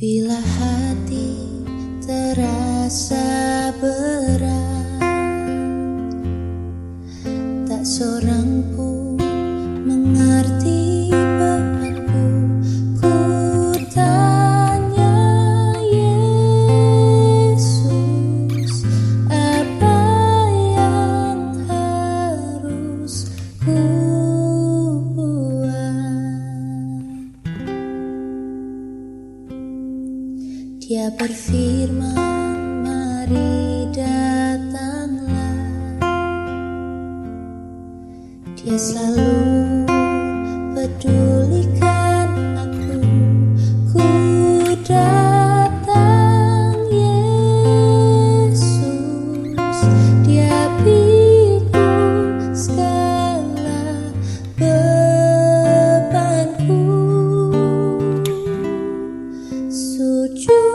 Bila hati terasa berat Tak seorang pun Dia berfirman, mari datanglah. Dia selalu pedulikan aku. Ku datang Yesus, Dia pikul segala bebanku. Sujud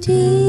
deep.